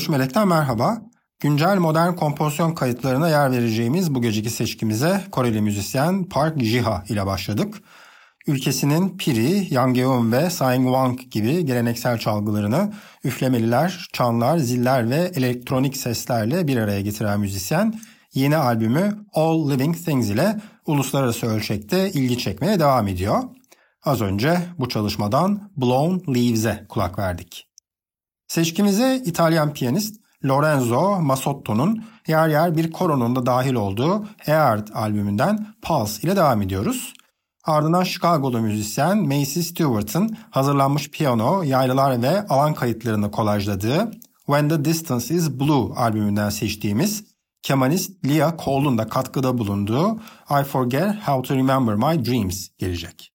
13 Melek'ten merhaba. Güncel modern kompozisyon kayıtlarına yer vereceğimiz bu geceki seçkimize Koreli müzisyen Park Jiha ile başladık. Ülkesinin piri, Yangyeon ve Saingwang gibi geleneksel çalgılarını üflemeliler, çanlar, ziller ve elektronik seslerle bir araya getiren müzisyen yeni albümü All Living Things ile uluslararası ölçekte ilgi çekmeye devam ediyor. Az önce bu çalışmadan Blown Leaves'e kulak verdik. Seçkimize İtalyan piyanist Lorenzo Masotto'nun yer yer bir koronun da dahil olduğu Eard albümünden Pulse ile devam ediyoruz. Ardından Chicago'lu müzisyen Macy Stewart'ın hazırlanmış piyano, yaylılar ve alan kayıtlarını kolajladığı When the Distance is Blue albümünden seçtiğimiz kemanist Leah Cole'un da katkıda bulunduğu I Forget How to Remember My Dreams gelecek.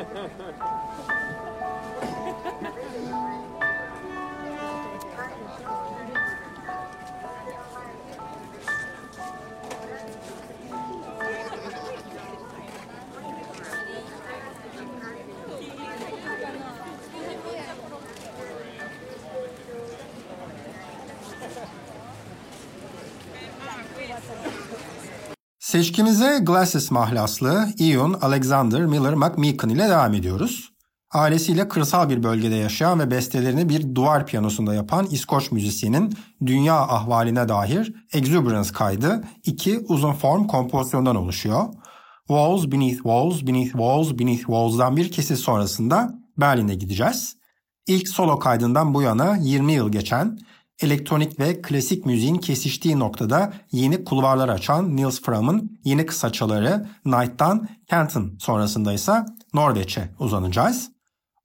Ha ha ha. Seçkimize Glasses mahlaslı Ian Alexander Miller McMeekin ile devam ediyoruz. Ailesiyle kırsal bir bölgede yaşayan ve bestelerini bir duvar piyanosunda yapan İskoç müzisyenin dünya ahvaline dair Exuberance kaydı iki uzun form kompozisyondan oluşuyor. Walls Beneath Walls Beneath Walls Beneath Walls'dan bir kesit sonrasında Berlin'e gideceğiz. İlk solo kaydından bu yana 20 yıl geçen elektronik ve klasik müziğin kesiştiği noktada yeni kulvarlar açan Nils Fram'ın yeni kısaçaları Night'tan Canton sonrasında ise Norveç'e uzanacağız.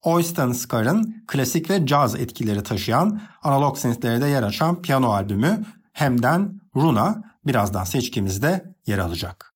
Oysten Scar'ın klasik ve caz etkileri taşıyan analog synth'lere yer açan piyano albümü Hem'den Runa birazdan seçkimizde yer alacak.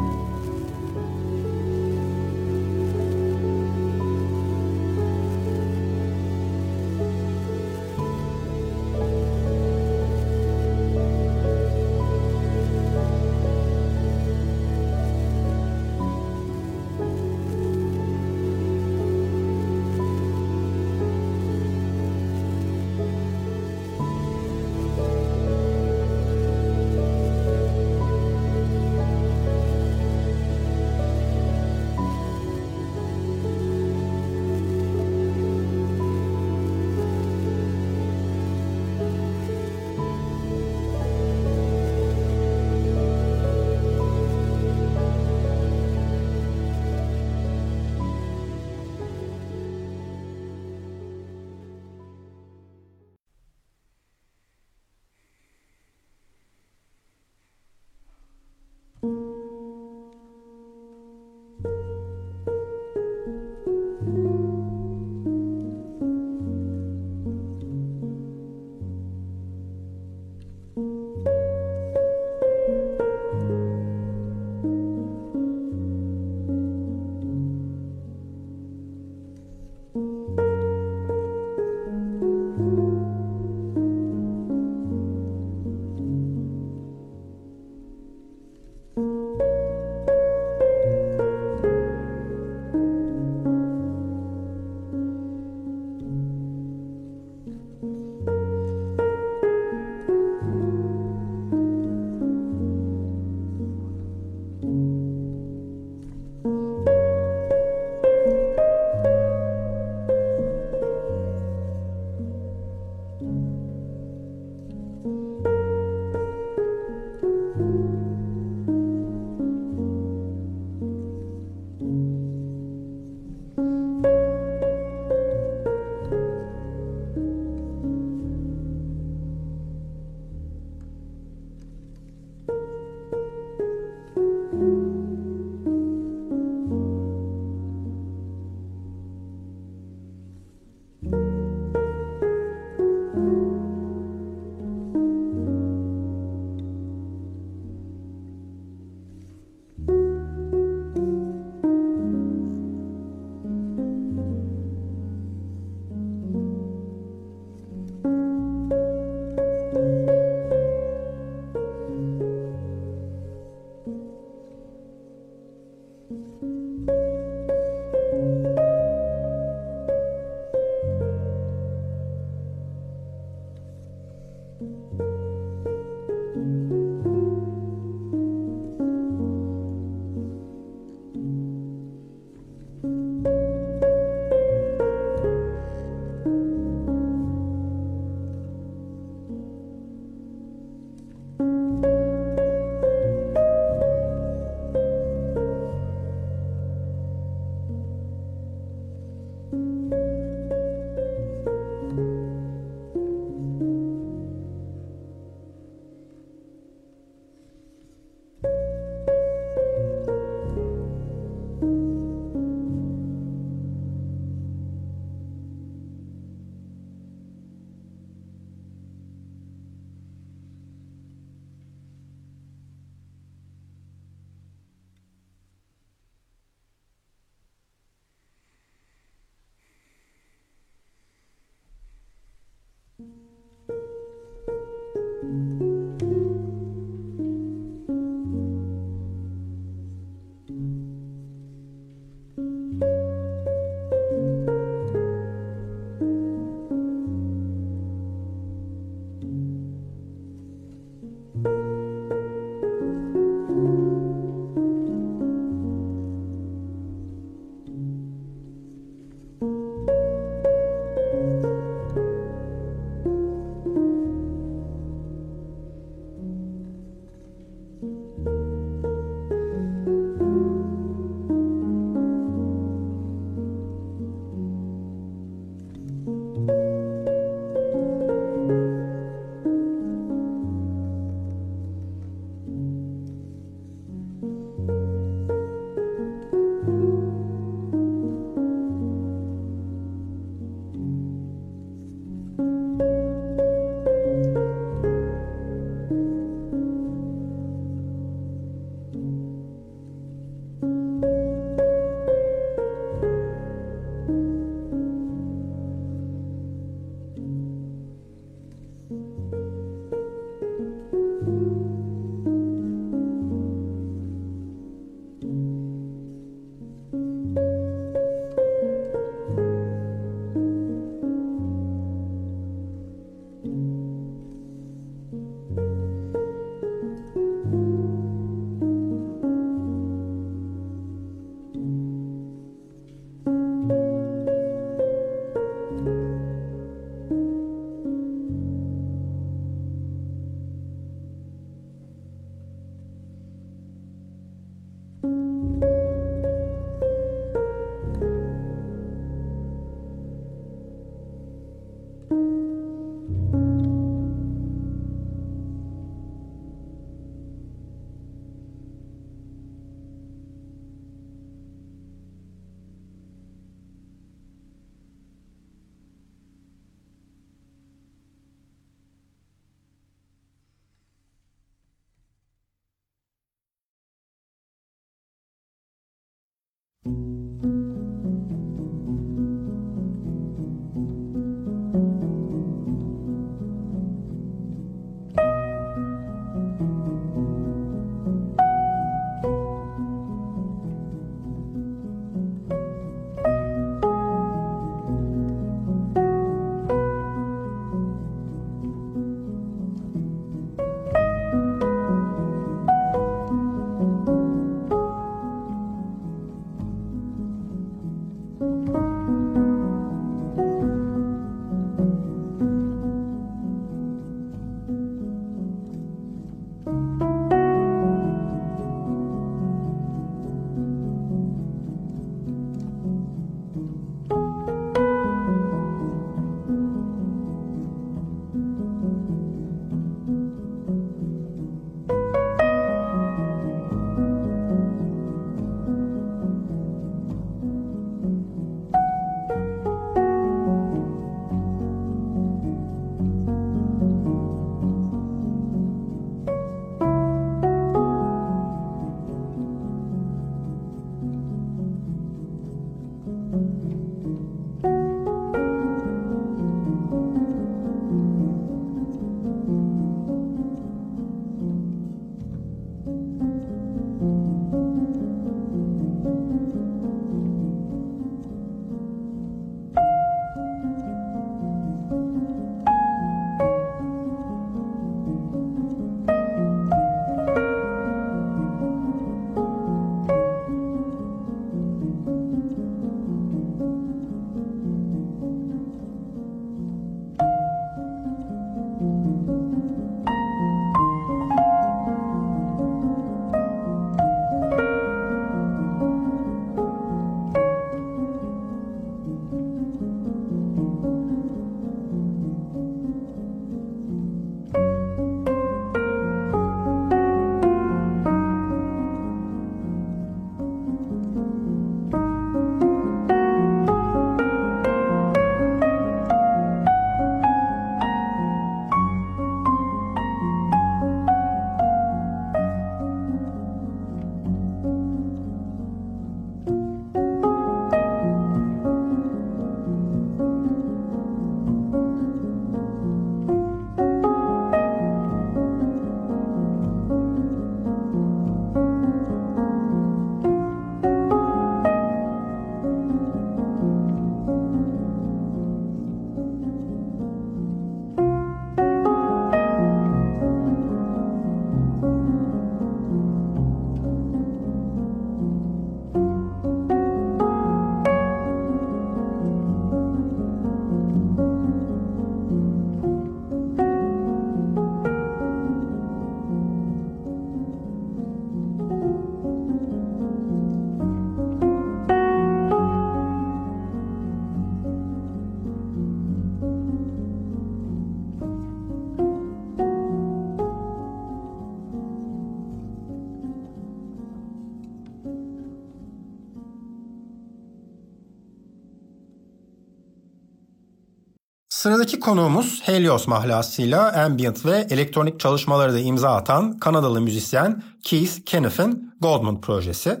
Sıradaki konuğumuz Helios mahlasıyla ambient ve elektronik çalışmaları da imza atan Kanadalı müzisyen Keith Kenneth'in Goldman projesi.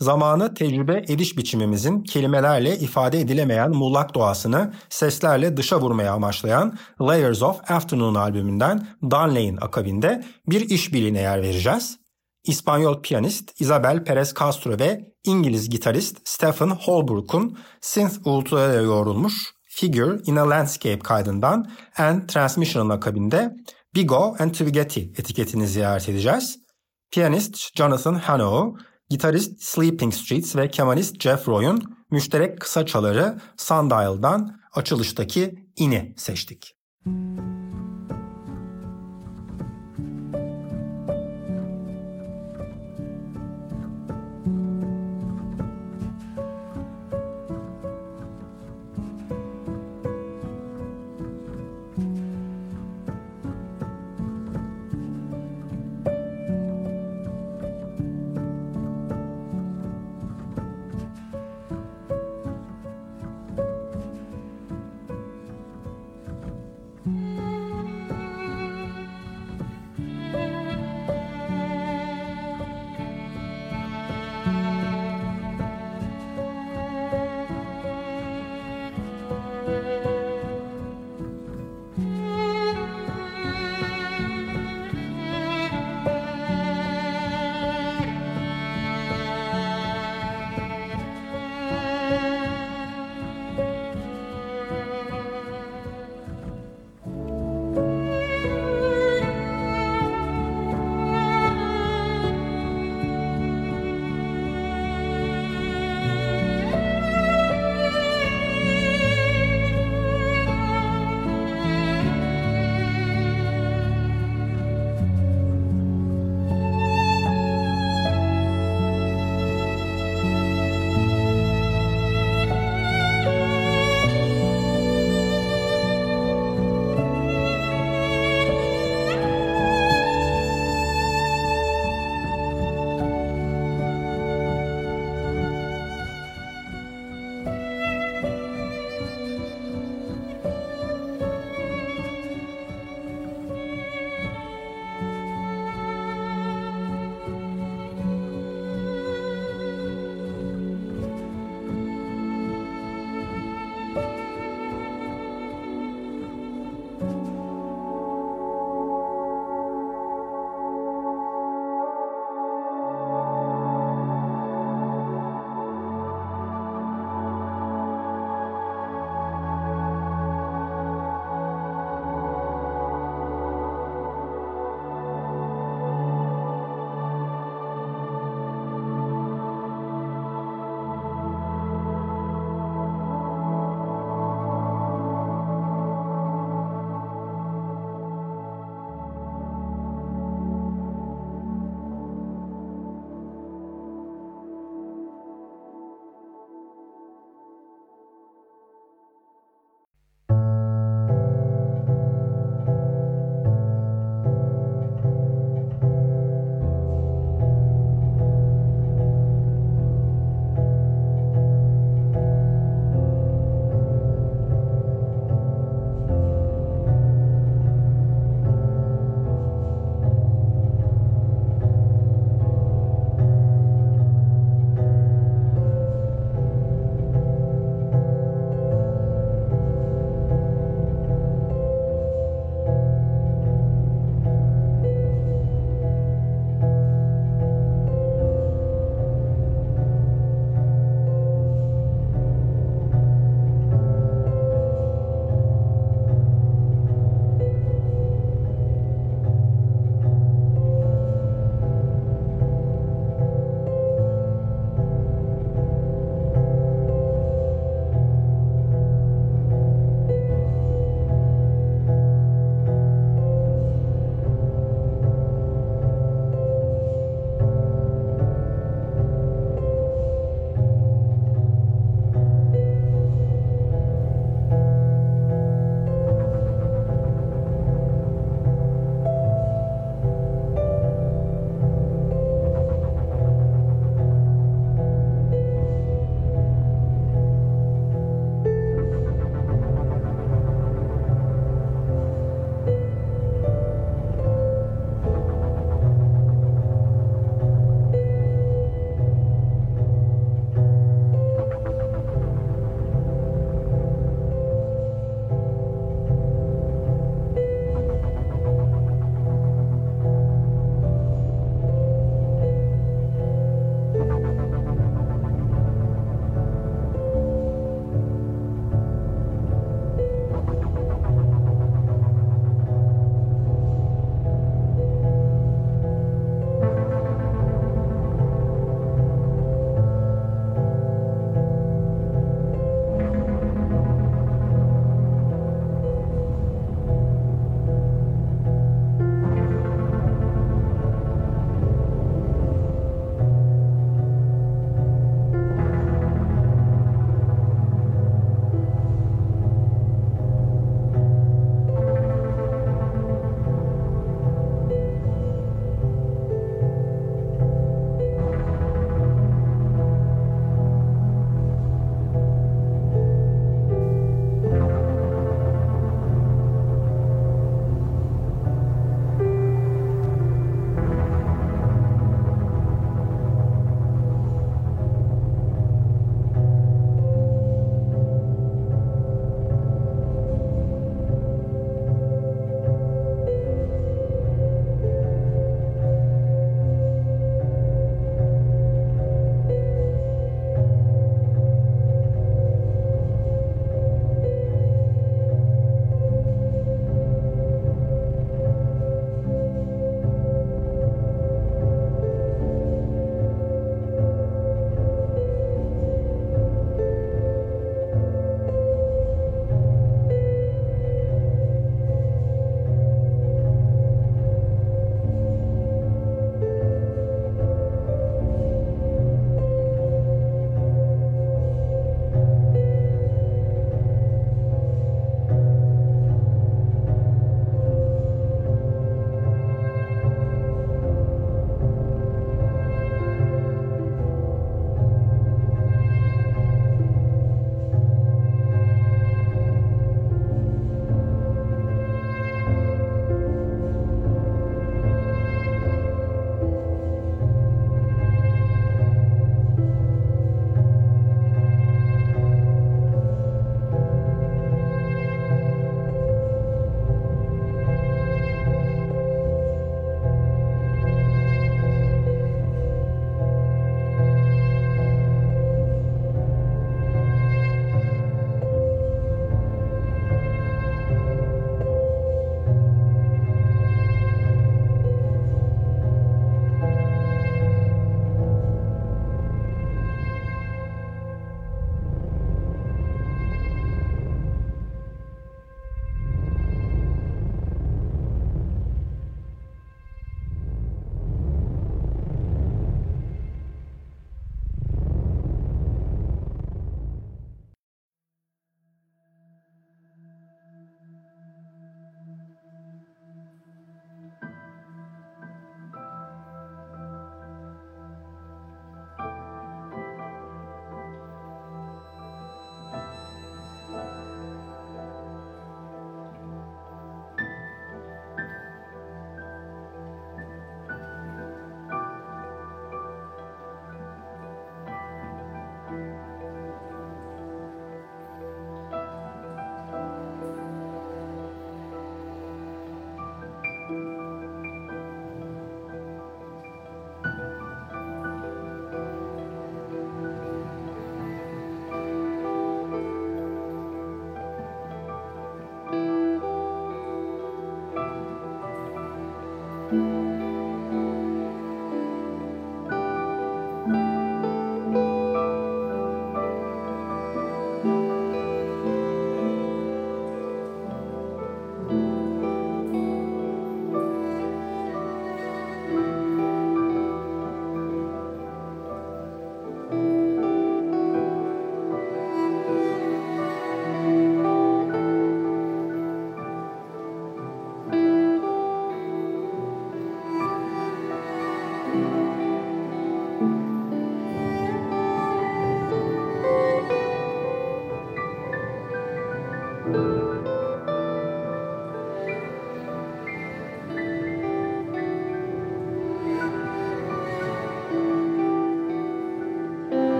Zamanı tecrübe ediş biçimimizin kelimelerle ifade edilemeyen muğlak doğasını seslerle dışa vurmaya amaçlayan Layers of Afternoon albümünden Dunley'in akabinde bir işbirliğine yer vereceğiz. İspanyol piyanist Isabel Perez Castro ve İngiliz gitarist Stephen Holbrook'un synth uğultularıyla yoğrulmuş Figure in a Landscape kaydından and Transmission'ın akabinde Bigo and Twigetti etiketini ziyaret edeceğiz. Piyanist Jonathan Hanow, gitarist Sleeping Streets ve kemanist Jeff Roy'un müşterek kısa çaları Sundial'dan açılıştaki ini seçtik. Müzik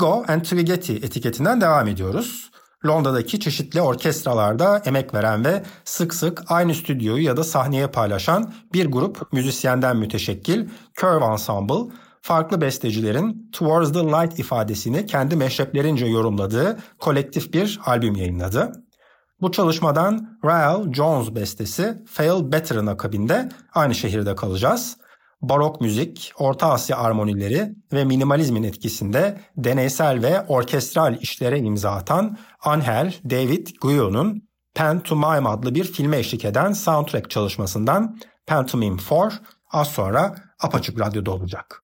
Igo and Trigeti etiketinden devam ediyoruz. Londra'daki çeşitli orkestralarda emek veren ve sık sık aynı stüdyoyu ya da sahneye paylaşan bir grup müzisyenden müteşekkil Curve Ensemble, farklı bestecilerin Towards the Light ifadesini kendi meşreplerince yorumladığı kolektif bir albüm yayınladı. Bu çalışmadan Rael Jones bestesi Fail Better'ın akabinde aynı şehirde kalacağız. Barok müzik, Orta Asya armonileri ve minimalizmin etkisinde deneysel ve orkestral işlere imza atan Angel David Guyon'un Pantomime adlı bir filme eşlik eden soundtrack çalışmasından Pantomime 4 az sonra Apaçık Radyo'da olacak.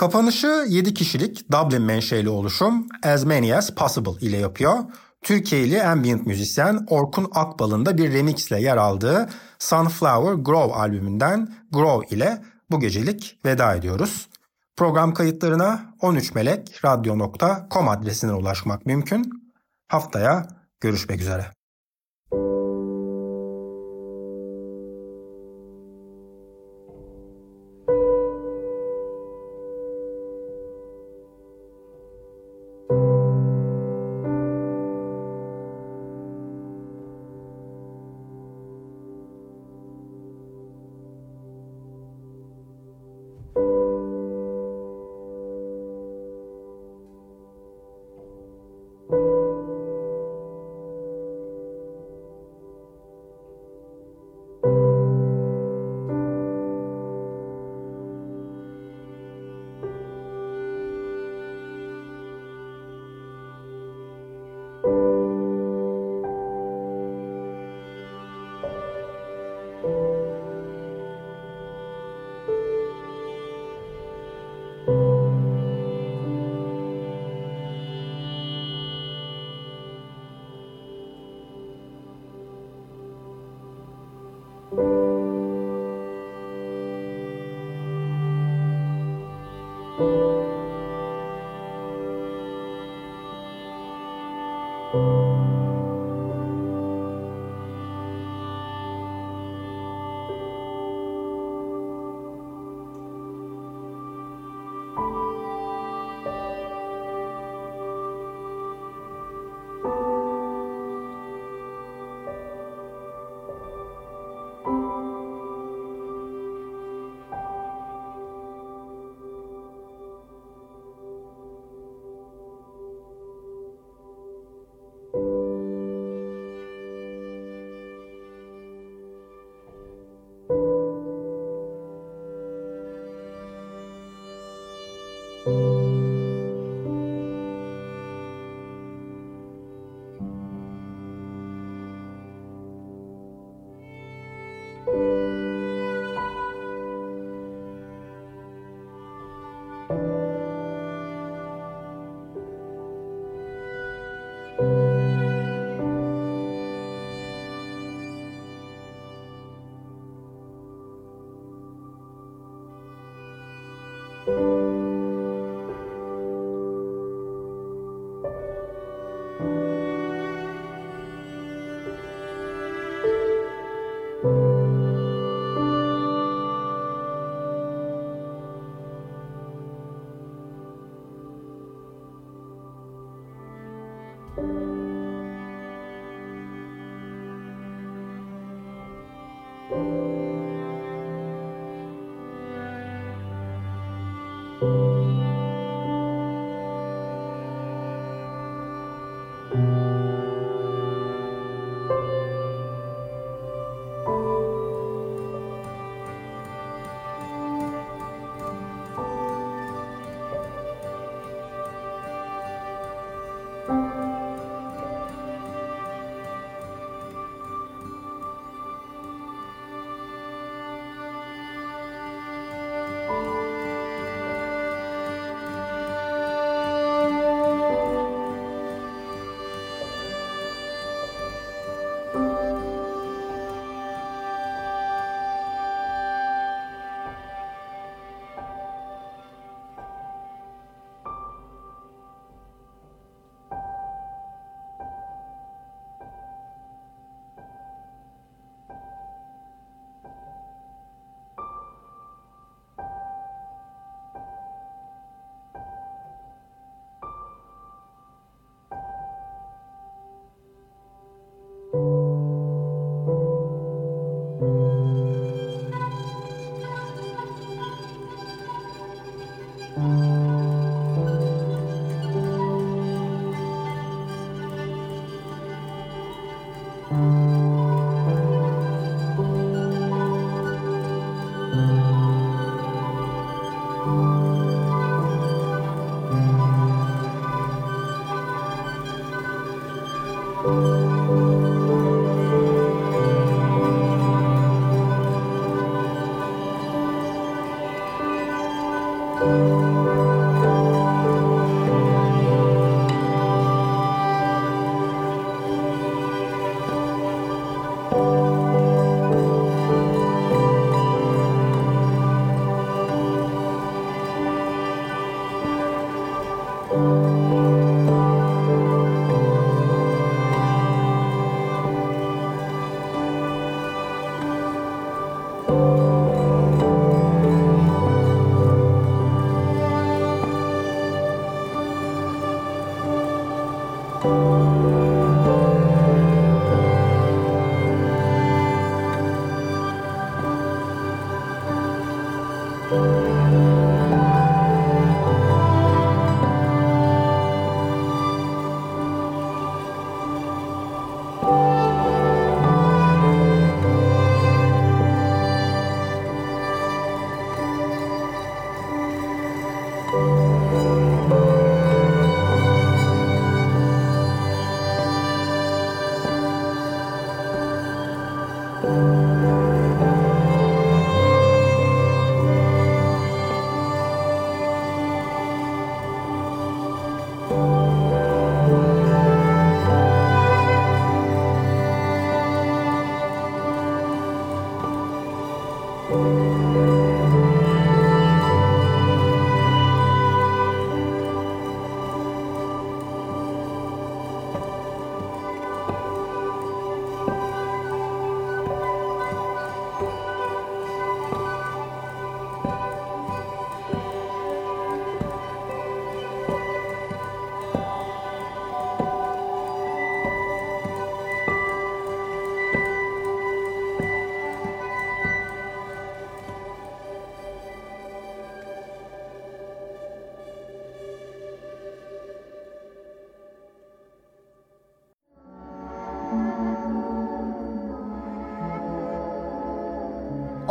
Kapanışı 7 kişilik Dublin menşeli oluşum As Many As Possible ile yapıyor. Türkiye'li ambient müzisyen Orkun Akbal'ın da bir remixle yer aldığı Sunflower Grove albümünden Grove ile bu gecelik veda ediyoruz. Program kayıtlarına 13melekradyo.com adresinden ulaşmak mümkün. Haftaya görüşmek üzere.